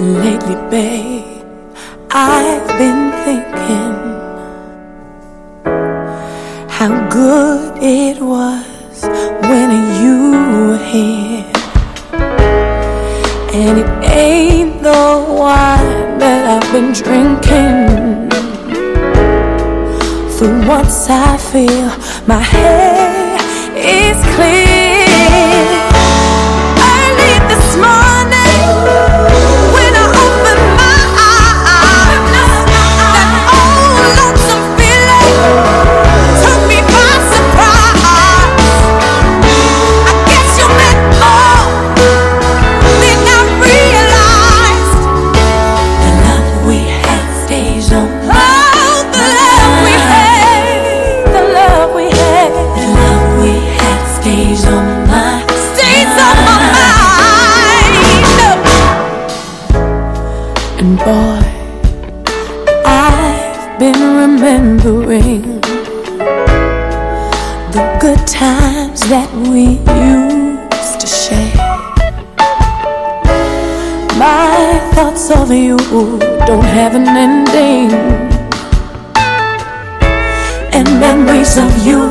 Lately, babe, I've been thinking how good it was when you were here. And it ain't the wine that I've been drinking. For once I feel my head is clear. remembering the good times that we used to share. My thoughts of you don't have an ending, and memories of you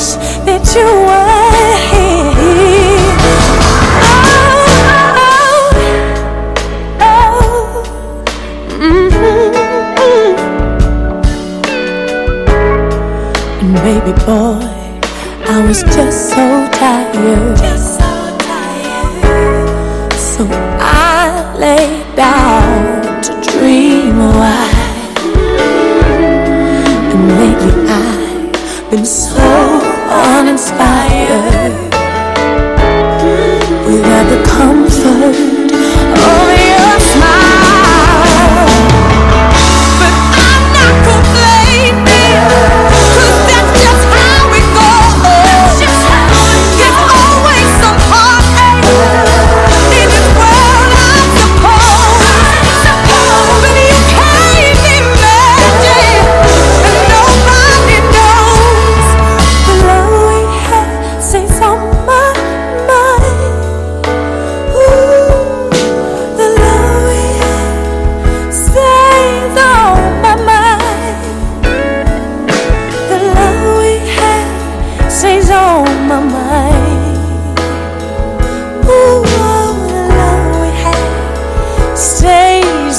wish that you were here. Oh, oh, oh. mmm. And baby boy, I was just so tired. Just so tired. So I lay down. Inspired, we without the comfort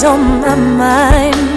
on my mind.